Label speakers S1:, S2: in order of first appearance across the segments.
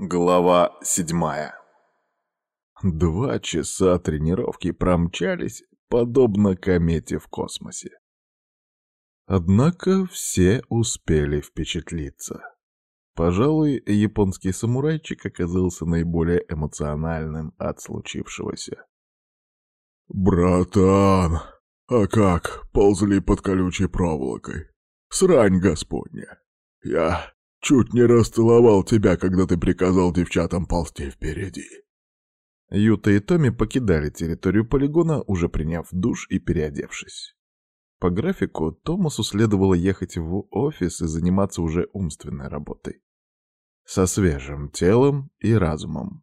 S1: Глава седьмая Два часа тренировки промчались, подобно комете в космосе. Однако все успели впечатлиться. Пожалуй, японский самурайчик оказался наиболее эмоциональным от случившегося.
S2: «Братан, а как ползли под колючей проволокой? Срань господня! Я Чуть не расцеловал тебя, когда ты приказал девчатам ползти впереди.
S1: Юта и Томми покидали территорию полигона, уже приняв душ и переодевшись. По графику Томасу следовало ехать в офис и заниматься уже умственной работой. Со свежим телом и разумом.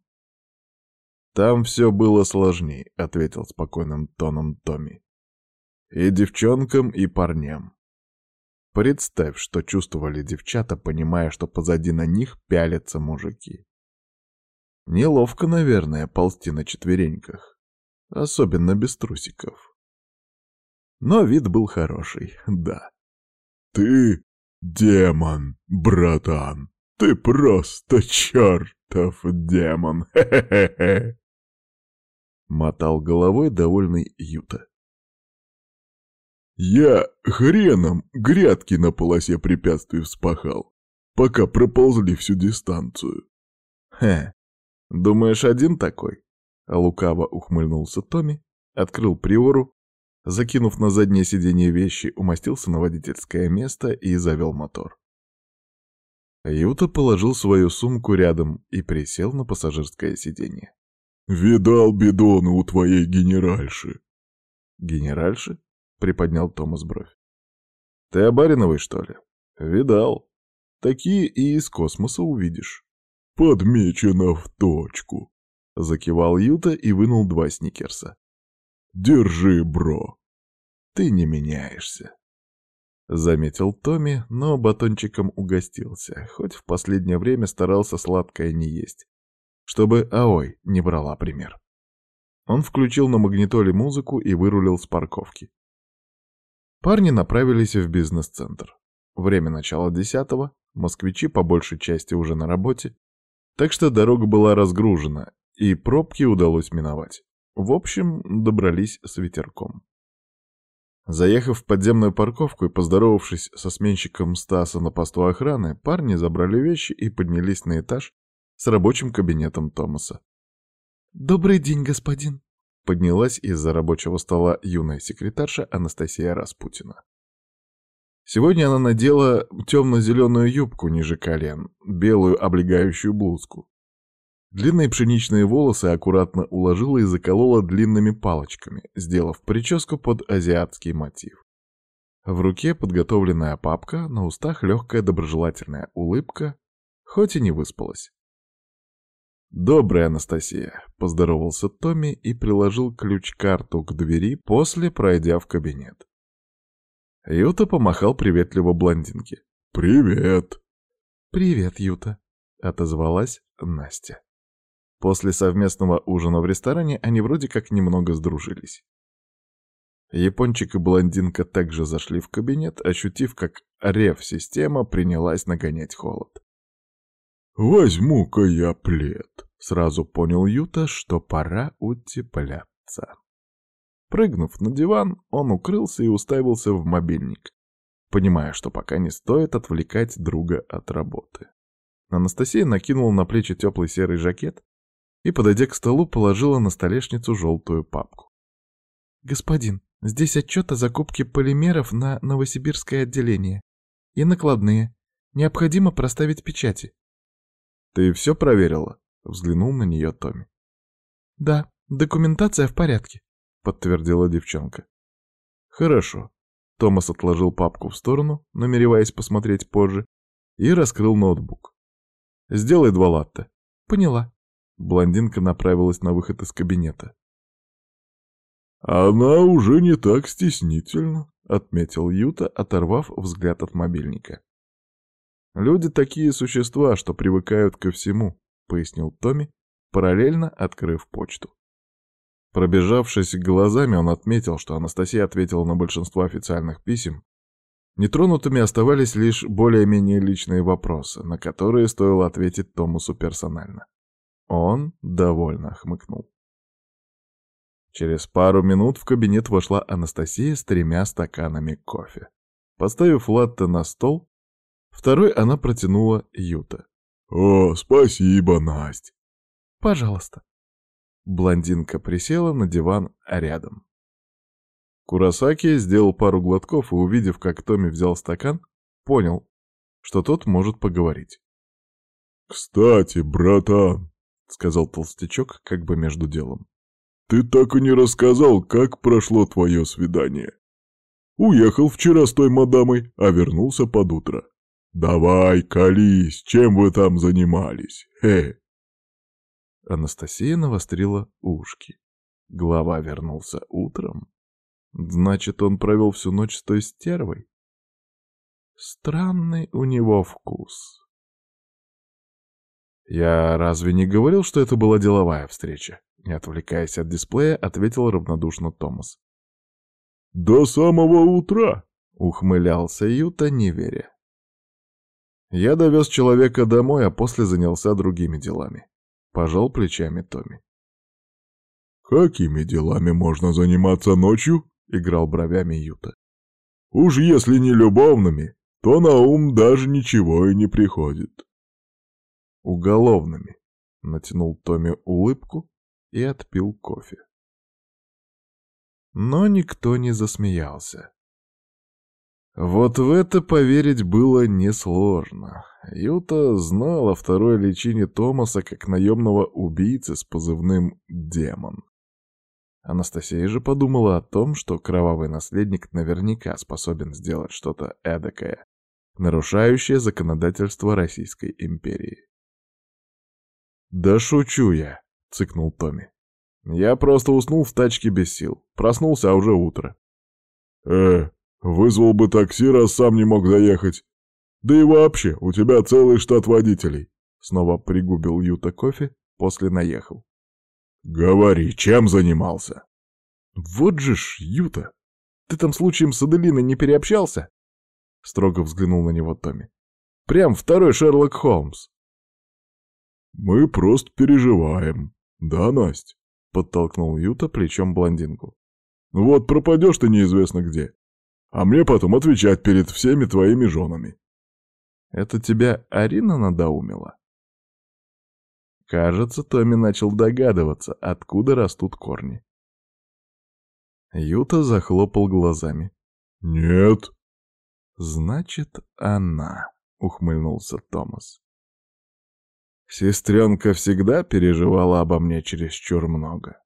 S1: «Там все было сложней», — ответил спокойным тоном Томми. «И девчонкам, и парням. Представь, что чувствовали девчата, понимая, что позади на них пялятся мужики. Неловко, наверное, ползти на четвереньках. Особенно без трусиков. Но вид был хороший, да.
S2: «Ты демон, братан! Ты просто чертов демон! Хе-хе-хе!»
S1: Мотал головой довольный Юта.
S2: Я хреном грядки на полосе препятствий вспахал, пока проползли всю дистанцию.
S1: Хе, думаешь, один такой? Лукаво ухмыльнулся Томми, открыл приору, закинув на заднее сиденье вещи, умостился на водительское место и завел мотор. Юта положил свою сумку рядом и присел на пассажирское сиденье.
S2: «Видал бидоны у твоей генеральши».
S1: «Генеральши?» — приподнял Томас бровь. «Ты о Бариновой, что ли?» «Видал. Такие и из космоса увидишь».
S2: «Подмечено в точку», —
S1: закивал Юта и вынул два сникерса.
S2: «Держи, бро».
S1: «Ты не меняешься», — заметил Томми, но батончиком угостился, хоть в последнее время старался сладкое не есть, чтобы Аой не брала пример. Он включил на магнитоле музыку и вырулил с парковки. Парни направились в бизнес-центр. Время начала десятого, москвичи по большей части уже на работе, так что дорога была разгружена, и пробки удалось миновать. В общем, добрались с ветерком. Заехав в подземную парковку и поздоровавшись со сменщиком Стаса на посту охраны, парни забрали вещи и поднялись на этаж с рабочим кабинетом Томаса.
S3: «Добрый день, господин!»
S1: Поднялась из-за рабочего стола юная секретарша Анастасия Распутина. Сегодня она надела темно-зеленую юбку ниже колен, белую облегающую блузку. Длинные пшеничные волосы аккуратно уложила и заколола длинными палочками, сделав прическу под азиатский мотив. В руке подготовленная папка, на устах легкая доброжелательная улыбка, хоть и не выспалась. «Добрая, Анастасия», — поздоровался Томми и приложил ключ-карту к двери, после пройдя в кабинет. Юта помахал приветливо блондинке.
S2: «Привет!»
S3: «Привет, Юта», — отозвалась Настя.
S1: После совместного ужина в ресторане они вроде как немного сдружились. Япончик и блондинка также зашли в кабинет, ощутив, как рев-система принялась нагонять холод.
S2: «Возьму-ка я плед», —
S1: сразу понял Юта, что пора утепляться. Прыгнув на диван, он укрылся и уставился в мобильник, понимая, что пока не стоит отвлекать друга от работы. Анастасия накинула на плечи теплый серый жакет и, подойдя к столу, положила на столешницу желтую папку.
S3: «Господин, здесь отчет о закупке полимеров на Новосибирское отделение. И накладные. Необходимо проставить печати.
S1: «Ты все проверила?» — взглянул на нее Томми.
S3: «Да, документация в порядке», — подтвердила девчонка.
S1: «Хорошо». Томас отложил папку в сторону, намереваясь посмотреть позже, и раскрыл ноутбук. «Сделай два латте».
S3: «Поняла».
S1: Блондинка направилась на выход из кабинета.
S2: «Она уже не так стеснительна», —
S1: отметил Юта, оторвав взгляд от мобильника. «Люди такие существа, что привыкают ко всему», — пояснил Томми, параллельно открыв почту. Пробежавшись глазами, он отметил, что Анастасия ответила на большинство официальных писем, Нетронутыми оставались лишь более-менее личные вопросы, на которые стоило ответить Томасу персонально. Он довольно хмыкнул. Через пару минут в кабинет вошла Анастасия с тремя стаканами кофе. Поставив латте на стол, второй она протянула Юта.
S2: «О, спасибо, Насть!»
S3: «Пожалуйста».
S1: Блондинка присела на диван рядом. Курасаки сделал пару глотков и, увидев, как Томми взял стакан, понял, что тот может поговорить.
S2: «Кстати, братан», — сказал толстячок как бы между делом, — «ты так и не рассказал, как прошло твое свидание. Уехал вчера с той мадамой, а вернулся под утро. Давай, колись, чем вы там занимались? Хе!»
S1: Анастасия навострила ушки. Глава вернулся утром. Значит, он провел всю ночь с той стервой? Странный у него вкус. Я разве не говорил, что это была деловая встреча? Не отвлекаясь от дисплея, ответил равнодушно Томас.
S2: «До самого утра!»
S1: — ухмылялся Юта, не веря. Я довез человека домой, а после занялся другими делами. Пожал плечами Томми.
S2: «Какими делами можно заниматься ночью?» — играл бровями Юта. «Уж если не любовными, то на ум даже ничего и не приходит».
S1: «Уголовными», — натянул Томми улыбку и отпил кофе. Но никто не засмеялся. Вот в это поверить было несложно. Юта знал о второй личине Томаса как наемного убийцы с позывным «Демон». Анастасия же подумала о том, что кровавый наследник наверняка способен сделать что-то эдакое, нарушающее законодательство Российской империи. «Да шучу я», — цыкнул Томми. «Я просто уснул в тачке без сил. Проснулся, а уже утро».
S2: «Э, вызвал бы такси, раз сам не мог заехать. Да и вообще, у тебя целый штат водителей».
S1: Снова пригубил Юта кофе, после наехал.
S2: «Говори, чем занимался?»
S1: «Вот же ж, Юта! Ты там случаем с Аделиной не переобщался?» Строго взглянул на него Томми. «Прям второй Шерлок Холмс!»
S2: «Мы просто переживаем, да, Насть?» — подтолкнул Юта плечом блондинку. «Вот пропадешь ты неизвестно где, а мне потом отвечать перед всеми твоими женами».
S1: «Это тебя Арина надоумила?» Кажется, Томми начал догадываться, откуда растут корни. Юта захлопал глазами.
S2: «Нет».
S1: «Значит, она», — ухмыльнулся Томас. Сестренка всегда переживала обо мне чересчур много.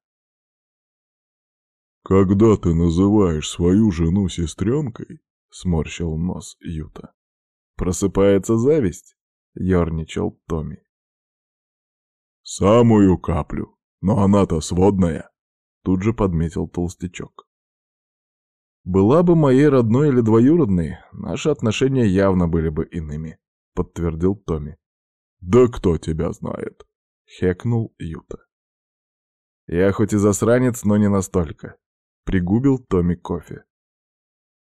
S2: «Когда ты называешь свою жену сестренкой?» — сморщил нос Юта.
S1: «Просыпается зависть?» — ерничал Томми.
S2: «Самую каплю, но она-то сводная», — тут же подметил толстячок.
S1: «Была бы моей родной или двоюродной, наши отношения явно были бы иными», — подтвердил Томми.
S2: «Да кто тебя знает?»
S1: — хекнул Юта. «Я хоть и засранец, но не настолько», — пригубил Томми кофе.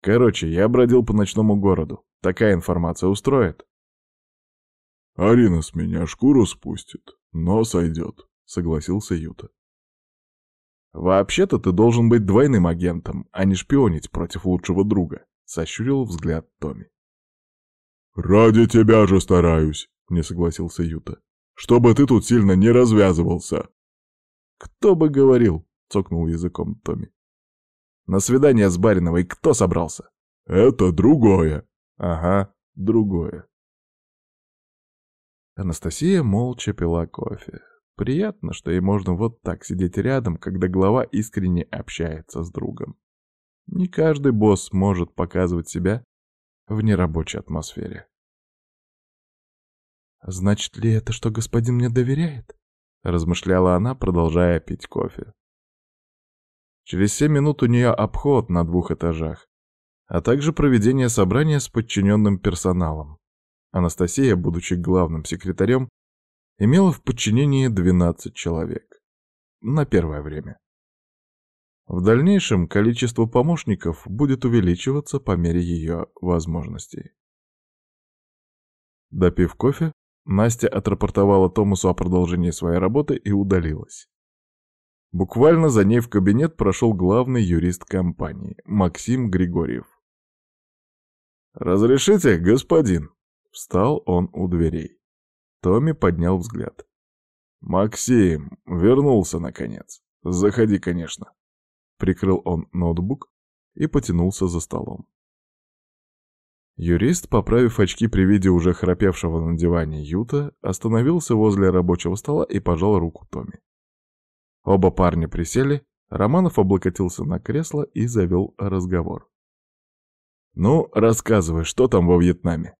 S1: «Короче, я бродил по ночному городу. Такая информация устроит?»
S2: «Арина с меня шкуру спустит, но сойдет», — согласился Юта.
S1: «Вообще-то ты должен быть двойным агентом, а не шпионить против лучшего друга», — сощурил взгляд Томми.
S2: «Ради тебя же стараюсь», — не согласился Юта. «Чтобы ты тут сильно не развязывался».
S1: «Кто бы говорил», — цокнул языком Томми. «На свидание с Бариновой кто собрался?»
S2: «Это другое».
S1: «Ага, другое». Анастасия молча пила кофе. Приятно, что ей можно вот так сидеть рядом, когда глава искренне общается с другом. Не каждый босс может показывать себя в нерабочей атмосфере. «Значит ли это, что господин мне доверяет?» — размышляла она, продолжая пить кофе. Через семь минут у нее обход на двух этажах, а также проведение собрания с подчиненным персоналом. Анастасия, будучи главным секретарем, имела в подчинении 12 человек. На первое время. В дальнейшем количество помощников будет увеличиваться по мере ее возможностей. Допив кофе, Настя отрапортовала Томасу о продолжении своей работы и удалилась. Буквально за ней в кабинет прошел главный юрист компании, Максим Григорьев. «Разрешите, господин?» Встал он у дверей. Томми поднял взгляд. «Максим, вернулся, наконец. Заходи, конечно». Прикрыл он ноутбук и потянулся за столом. Юрист, поправив очки при виде уже храпевшего на диване Юта, остановился возле рабочего стола и пожал руку Томми. Оба парня присели, Романов облокотился на кресло и завел разговор. «Ну, рассказывай, что там во Вьетнаме?»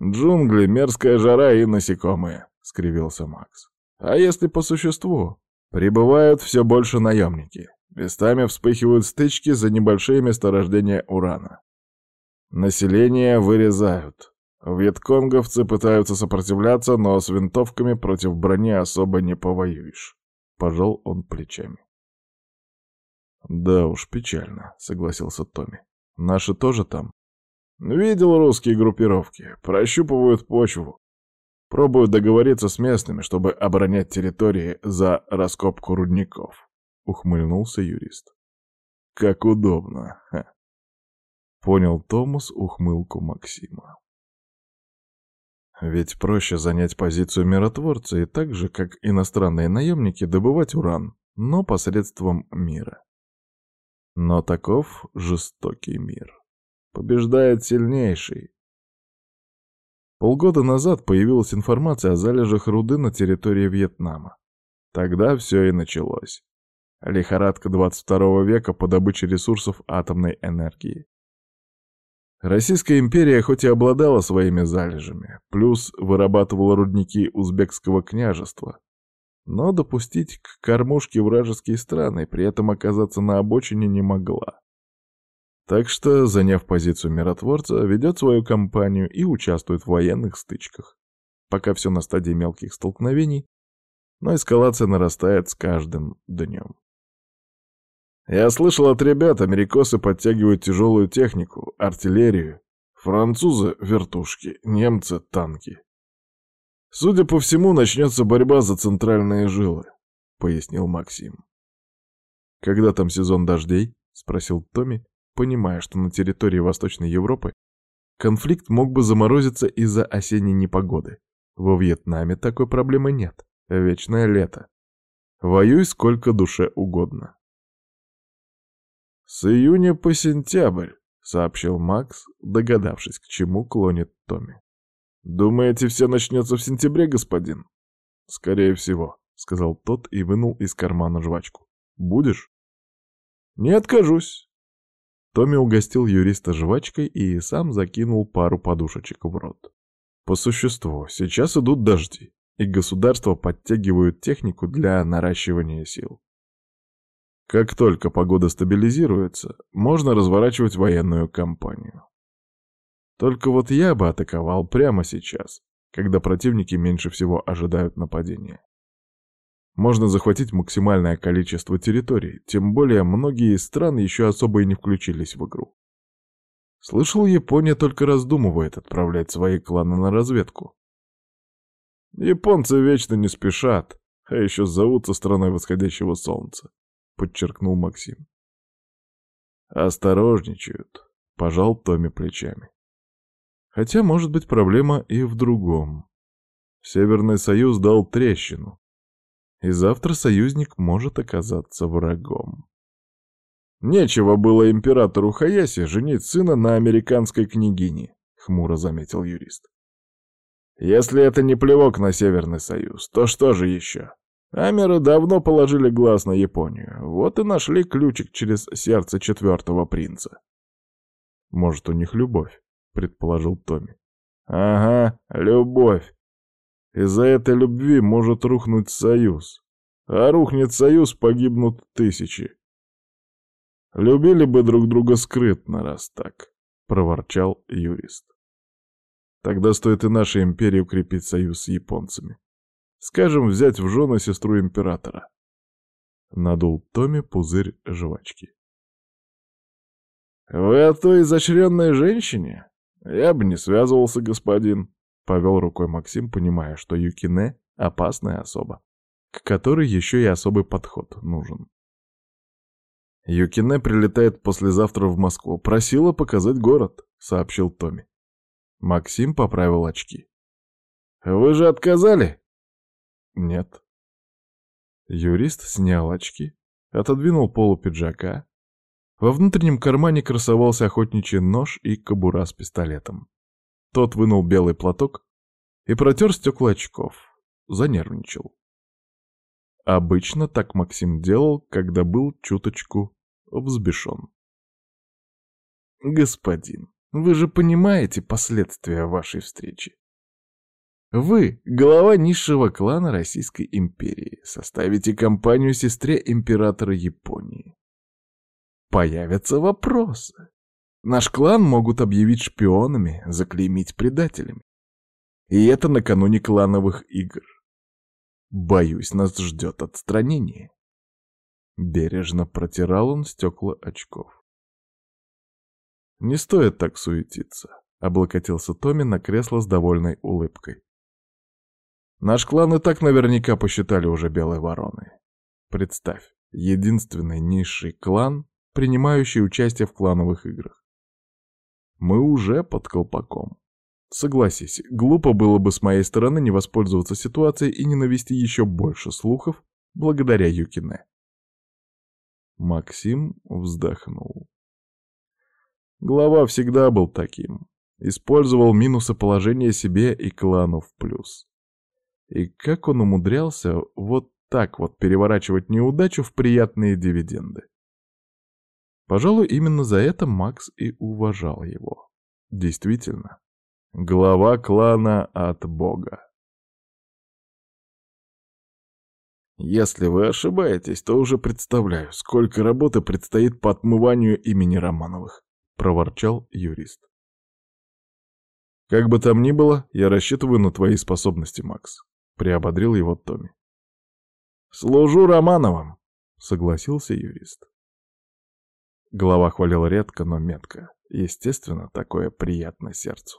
S1: «Джунгли, мерзкая жара и насекомые», — скривился Макс. «А если по существу? Прибывают все больше наемники. Местами вспыхивают стычки за небольшие месторождения урана. Население вырезают. Вьетконговцы пытаются сопротивляться, но с винтовками против брони особо не повоюешь. Пожал он плечами. Да уж, печально, согласился Томми. Наши тоже там? Видел русские группировки. Прощупывают почву. Пробуют договориться с местными, чтобы оборонять территории за раскопку рудников. Ухмыльнулся юрист. Как удобно. Понял Томас ухмылку Максима. Ведь проще занять позицию миротворца и так же, как иностранные наемники, добывать уран, но посредством мира. Но таков жестокий мир. Побеждает сильнейший. Полгода назад появилась информация о залежах руды на территории Вьетнама. Тогда все и началось. Лихорадка 22 века по добыче ресурсов атомной энергии. Российская империя хоть и обладала своими залежами, плюс вырабатывала рудники узбекского княжества, но допустить к кормушке вражеские страны, при этом оказаться на обочине не могла. Так что, заняв позицию миротворца, ведет свою кампанию и участвует в военных стычках. Пока все на стадии мелких столкновений, но эскалация нарастает с каждым днем. Я слышал от ребят, америкосы подтягивают тяжелую технику, артиллерию, французы — вертушки, немцы — танки. Судя по всему, начнется борьба за центральные жилы, — пояснил Максим. «Когда там сезон дождей?» — спросил Томми, понимая, что на территории Восточной Европы конфликт мог бы заморозиться из-за осенней непогоды. Во Вьетнаме такой проблемы нет. Вечное лето. Воюй сколько душе угодно. «С июня по сентябрь», — сообщил Макс, догадавшись, к чему клонит Томми. «Думаете, все начнется в сентябре, господин?» «Скорее всего», — сказал тот и вынул из кармана жвачку. «Будешь?» «Не откажусь», Томми угостил юриста жвачкой и сам закинул пару подушечек в рот. По существу, сейчас идут дожди, и государства подтягивают технику для наращивания сил. Как только погода стабилизируется, можно разворачивать военную кампанию. Только вот я бы атаковал прямо сейчас, когда противники меньше всего ожидают нападения. Можно захватить максимальное количество территорий, тем более многие страны еще особо и не включились в игру. Слышал, Япония только раздумывает отправлять свои кланы на разведку. Японцы вечно не спешат, а еще зовутся страной восходящего солнца, подчеркнул Максим. Осторожничают, пожал Томми плечами. Хотя, может быть, проблема и в другом. Северный Союз дал трещину, и завтра союзник может оказаться врагом. «Нечего было императору Хаяси женить сына на американской княгине», — хмуро заметил юрист. «Если это не плевок на Северный Союз, то что же еще? Амеры давно положили глаз на Японию, вот и нашли ключик через сердце четвертого принца». «Может, у них любовь?» — предположил Томми. «Ага, любовь. Из-за этой любви может рухнуть союз. А рухнет союз, погибнут тысячи. Любили бы друг друга скрытно, раз так, — проворчал юрист. Тогда стоит и нашей империи укрепить союз с японцами. Скажем, взять в жены сестру императора. Надул Томми пузырь жвачки. «Вы о той изощренной женщине? Я бы не связывался, господин», — повел рукой Максим, понимая, что Юкине — опасная особа, к которой еще и особый подход нужен. «Юкине прилетает послезавтра в Москву. Просила показать город», — сообщил Томми. Максим поправил очки. «Вы же отказали?» «Нет». Юрист снял очки, отодвинул полу пиджака, во внутреннем кармане красовался охотничий нож и кобура с пистолетом. Тот вынул белый платок и протер стекла очков. Занервничал. Обычно так Максим делал, когда был чуточку взбешен. «Господин, вы же понимаете последствия вашей встречи. Вы, глава низшего клана Российской империи, составите компанию сестре императора Японии появятся вопросы. Наш клан могут объявить шпионами, заклеймить предателями. И это накануне клановых игр. Боюсь, нас ждет отстранение. Бережно протирал он стекла очков. «Не стоит так суетиться», — облокотился Томми на кресло с довольной улыбкой. «Наш клан и так наверняка посчитали уже белой вороной. Представь, единственный низший клан принимающие участие в клановых играх. Мы уже под колпаком. Согласись, глупо было бы с моей стороны не воспользоваться ситуацией и не навести еще больше слухов благодаря Юкине. Максим вздохнул. Глава всегда был таким. Использовал минусы положения себе и клану в плюс. И как он умудрялся вот так вот переворачивать неудачу в приятные дивиденды. Пожалуй, именно за это Макс и уважал его. Действительно, глава клана от бога. Если вы ошибаетесь, то уже представляю, сколько работы предстоит по отмыванию имени Романовых, проворчал юрист. Как бы там ни было, я рассчитываю на твои способности, Макс, приободрил его Томми. Служу Романовым, согласился юрист. Голова хвалила редко, но метко. Естественно, такое приятно сердцу.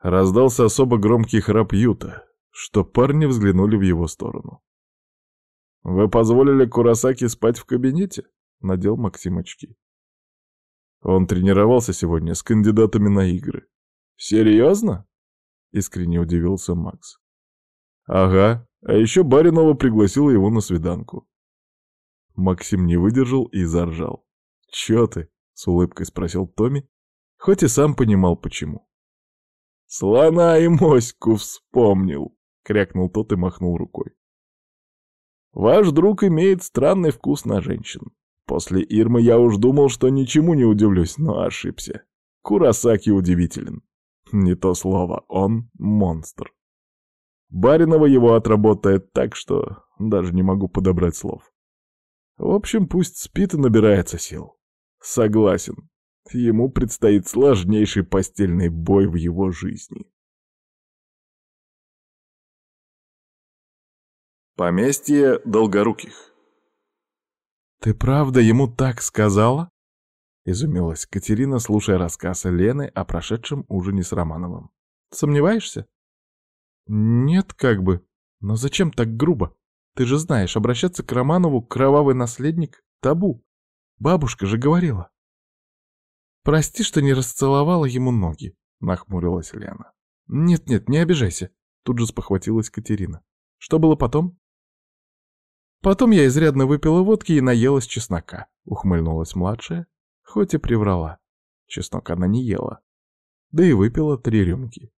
S1: Раздался особо громкий храп Юта, что парни взглянули в его сторону. «Вы позволили Курасаки спать в кабинете?» — надел Максим очки. Он тренировался сегодня с кандидатами на игры. «Серьезно?» — искренне удивился Макс. «Ага, а еще Баринова пригласила его на свиданку. Максим не выдержал и заржал. «Чё ты?» — с улыбкой спросил Томми, хоть и сам понимал, почему. «Слона и моську вспомнил!» — крякнул тот и махнул рукой. «Ваш друг имеет странный вкус на женщин. После Ирмы я уж думал, что ничему не удивлюсь, но ошибся. Курасаки удивителен. Не то слово, он монстр. Баринова его отработает так, что даже не могу подобрать слов. В общем, пусть спит и набирается сил. Согласен. Ему предстоит сложнейший постельный бой в его жизни. Поместье Долгоруких «Ты правда ему так сказала?» — изумилась Катерина, слушая рассказ Лены о прошедшем ужине с Романовым. «Сомневаешься?» «Нет, как бы. Но зачем так грубо?» Ты же знаешь, обращаться к Романову, кровавый наследник, табу. Бабушка же говорила. Прости, что не расцеловала ему ноги, нахмурилась Лена. Нет-нет, не обижайся, тут же спохватилась Катерина. Что было потом? Потом я изрядно выпила водки и наелась чеснока, ухмыльнулась младшая, хоть и приврала. Чеснок она не ела. Да и выпила три рюмки.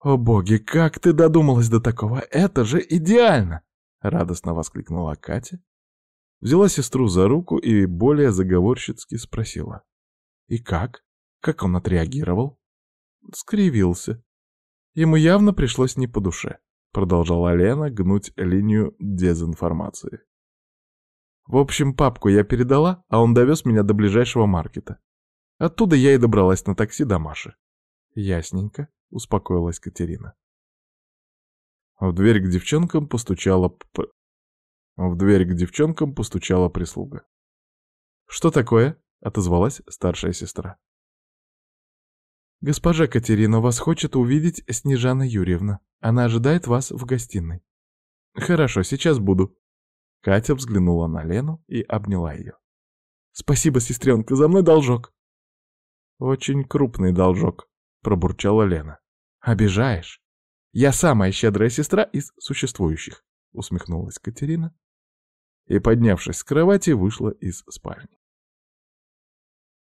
S1: «О боги, как ты додумалась до такого? Это же идеально!» — радостно воскликнула Катя. Взяла сестру за руку и более заговорщицки спросила. «И как? Как он отреагировал?» Скривился. Ему явно пришлось не по душе, продолжала Лена гнуть линию дезинформации. В общем, папку я передала, а он довез меня до ближайшего маркета. Оттуда я и добралась на такси до Маши. Ясненько, успокоилась Катерина. В дверь к девчонкам постучала п... В дверь к девчонкам постучала прислуга.
S3: «Что такое?» — отозвалась старшая сестра. «Госпожа Катерина, вас хочет увидеть Снежана Юрьевна. Она ожидает вас в гостиной». «Хорошо, сейчас буду». Катя взглянула на Лену и обняла ее. «Спасибо, сестренка, за мной должок». «Очень крупный должок», — пробурчала Лена. «Обижаешь? Я самая щедрая сестра из существующих», — усмехнулась Катерина и, поднявшись с кровати, вышла из спальни.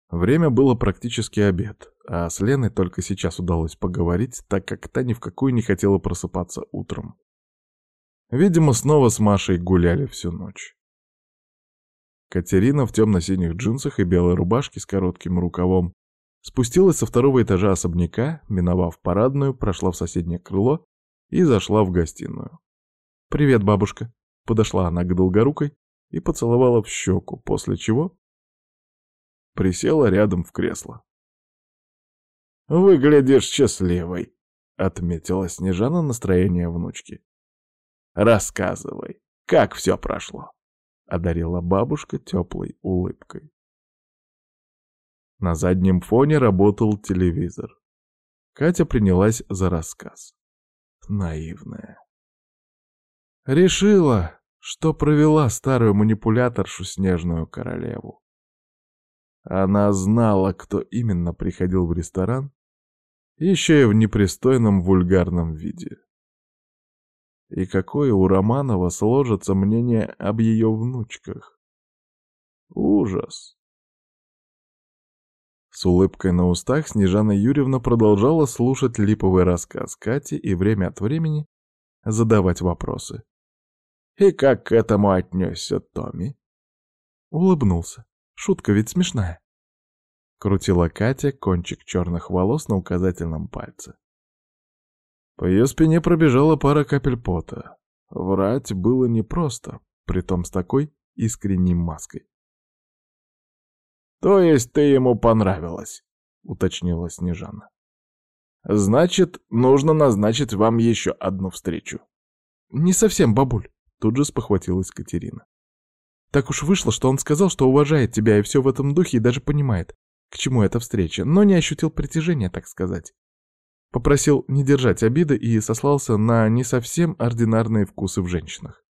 S3: Время было практически обед, а с Леной только сейчас удалось поговорить, так как та ни в какую не хотела просыпаться утром. Видимо, снова с Машей гуляли всю ночь. Катерина в темно-синих джинсах и белой рубашке с коротким рукавом спустилась со второго этажа особняка, миновав парадную, прошла в соседнее крыло и зашла в гостиную. «Привет, бабушка!» Подошла она к долгорукой и поцеловала в щеку, после чего присела рядом в кресло.
S1: «Выглядишь счастливой», — отметила Снежана настроение внучки. «Рассказывай, как все прошло?» — одарила бабушка теплой улыбкой. На заднем фоне работал телевизор. Катя принялась за рассказ. Наивная. Решила, что провела старую манипуляторшу Снежную Королеву. Она знала, кто именно приходил в ресторан, еще и в непристойном вульгарном виде. И какое у Романова сложится мнение об ее внучках. Ужас. С улыбкой на устах Снежана Юрьевна продолжала слушать липовый рассказ Кати и время от времени задавать вопросы. «И как к этому отнесся Томми?» Улыбнулся. Шутка ведь смешная. Крутила Катя кончик черных волос на указательном пальце. По ее спине пробежала пара капель пота. Врать было непросто, притом с такой искренней маской. «То есть ты ему понравилась?» — уточнила Снежана. «Значит, нужно назначить вам еще одну встречу».
S3: «Не совсем, бабуль», — тут же спохватилась Катерина. Так уж вышло, что он сказал, что уважает тебя и все в этом духе и даже понимает, к чему эта встреча, но не ощутил притяжения, так сказать. Попросил не держать обиды и сослался на не совсем ординарные вкусы в женщинах.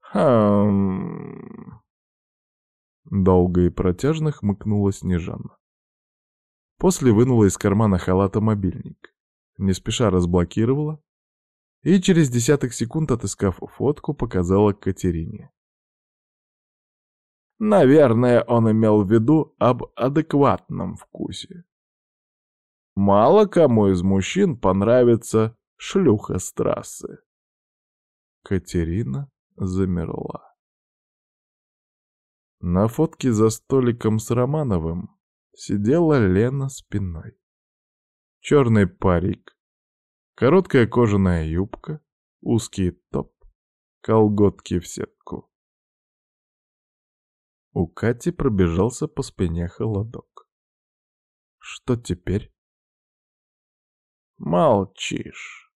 S1: «Хм...» Долго и протяжно хмыкнула Снежана. После вынула из кармана халата мобильник. Не спеша разблокировала и через десяток секунд, отыскав фотку, показала Катерине. Наверное, он имел в виду об адекватном вкусе. Мало кому из мужчин понравится шлюха с трассы. Катерина замерла. На фотке за столиком с Романовым сидела Лена спиной. Черный парик, короткая кожаная юбка, узкий топ, колготки в сетку. У Кати пробежался по спине холодок. Что теперь? Молчишь.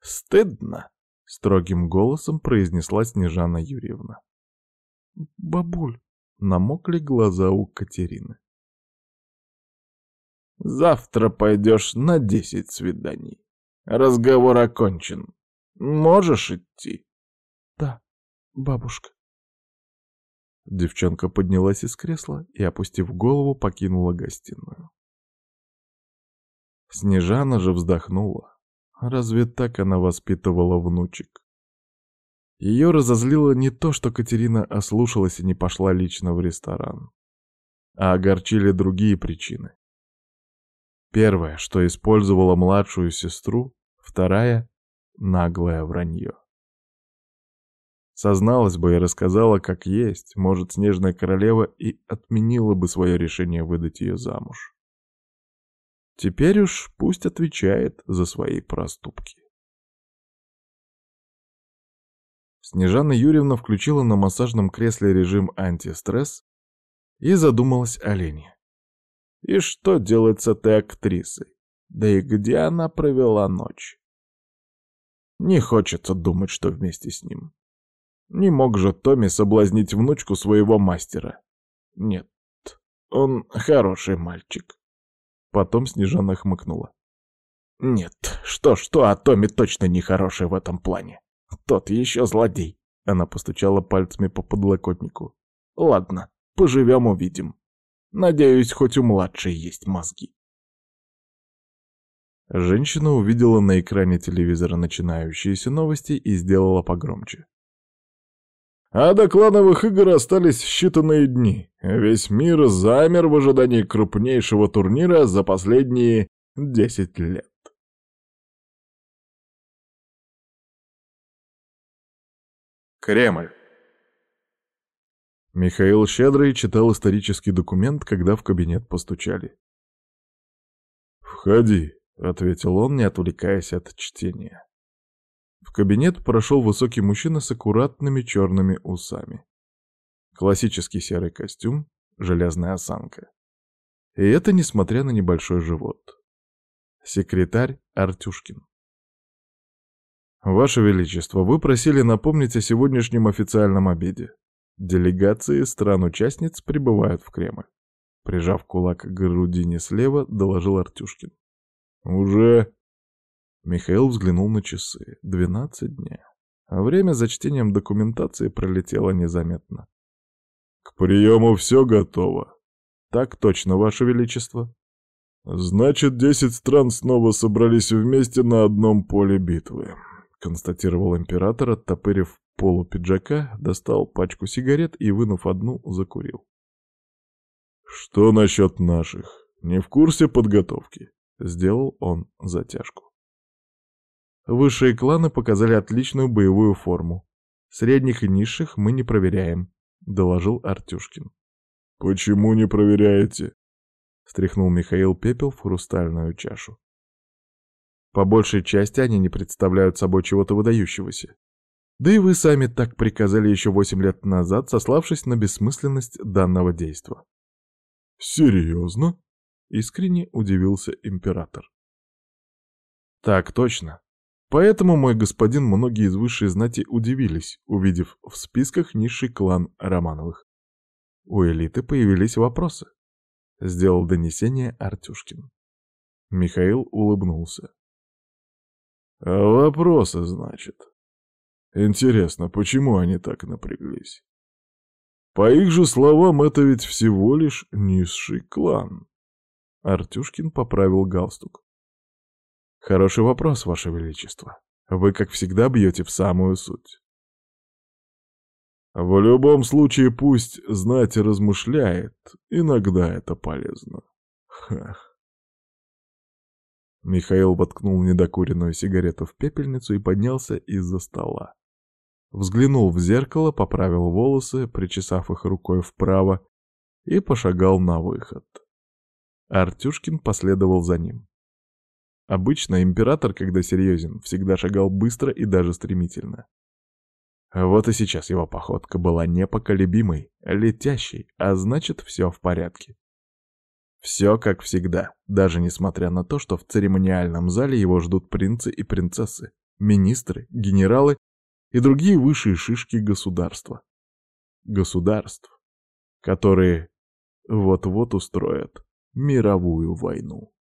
S1: Стыдно? Строгим голосом произнесла Снежана Юрьевна. Бабуль, намокли глаза у Катерины. Завтра пойдешь на десять свиданий. Разговор окончен. Можешь идти? Да, бабушка. Девчонка поднялась из кресла и, опустив голову, покинула гостиную. Снежана же вздохнула. Разве так она воспитывала внучек? Ее разозлило не то, что Катерина ослушалась и не пошла лично в ресторан, а огорчили другие причины. Первое, что использовала младшую сестру, вторая — наглое вранье. Созналась бы и рассказала, как есть, может, Снежная Королева и отменила бы свое решение выдать ее замуж. Теперь уж пусть отвечает за свои проступки. Снежана Юрьевна включила на массажном кресле режим антистресс и задумалась о Лене. И что делать с этой актрисой? Да и где она провела ночь? Не хочется думать, что вместе с ним. Не мог же Томми соблазнить внучку своего мастера. Нет, он хороший мальчик. Потом Снежана хмыкнула. Нет, что-что, а Томми точно не хороший в этом плане. Тот еще злодей. Она постучала пальцами по подлокотнику. Ладно, поживем увидим. Надеюсь, хоть у младшей есть мозги. Женщина увидела на экране телевизора начинающиеся новости и сделала погромче. А до клановых игр остались считанные дни. Весь мир замер в ожидании крупнейшего турнира за последние 10 лет. Кремль. Михаил Щедрый читал исторический документ, когда в кабинет постучали.
S2: «Входи», — ответил он, не отвлекаясь от чтения.
S1: В кабинет прошел высокий мужчина с аккуратными черными усами. Классический серый костюм, железная осанка. И это несмотря на небольшой живот. Секретарь Артюшкин. «Ваше Величество, вы просили напомнить о сегодняшнем официальном обеде. Делегации стран-участниц прибывают в Кремль». Прижав кулак к грудине слева, доложил Артюшкин.
S2: «Уже?»
S1: Михаил взглянул на часы. Двенадцать дней. А время за чтением документации пролетело незаметно.
S2: «К приему все готово».
S1: «Так точно, Ваше Величество».
S2: «Значит, десять стран снова собрались вместе на одном поле битвы», — констатировал император, оттопырив полу пиджака, достал пачку сигарет и, вынув одну, закурил. «Что насчет наших? Не в курсе подготовки?» — сделал он затяжку.
S1: Высшие кланы показали отличную боевую форму. Средних и низших мы не проверяем, — доложил Артюшкин.
S2: «Почему не проверяете?»
S1: — стряхнул Михаил пепел в хрустальную чашу. По большей части они не представляют собой чего-то выдающегося. Да и вы сами так приказали еще восемь лет назад, сославшись на бессмысленность данного действа.
S2: «Серьезно?»
S1: — искренне удивился император. «Так точно. Поэтому, мой господин, многие из высшей знати удивились, увидев в списках низший клан Романовых. У элиты появились вопросы. Сделал донесение Артюшкин. Михаил улыбнулся.
S2: «А вопросы, значит? Интересно, почему они так напряглись? По их же словам, это ведь всего лишь низший клан».
S1: Артюшкин поправил галстук. Хороший вопрос, Ваше Величество. Вы, как всегда, бьете в самую суть.
S2: В любом случае, пусть знать размышляет. Иногда это полезно. Хах.
S1: Михаил воткнул недокуренную сигарету в пепельницу и поднялся из-за стола. Взглянул в зеркало, поправил волосы, причесав их рукой вправо, и пошагал на выход. Артюшкин последовал за ним. Обычно император, когда серьезен, всегда шагал быстро и даже стремительно. Вот и сейчас его походка была непоколебимой, летящей, а значит, все в порядке. Все как всегда, даже несмотря на то, что в церемониальном зале его ждут принцы и принцессы, министры, генералы и другие высшие шишки государства. Государств, которые вот-вот устроят мировую войну.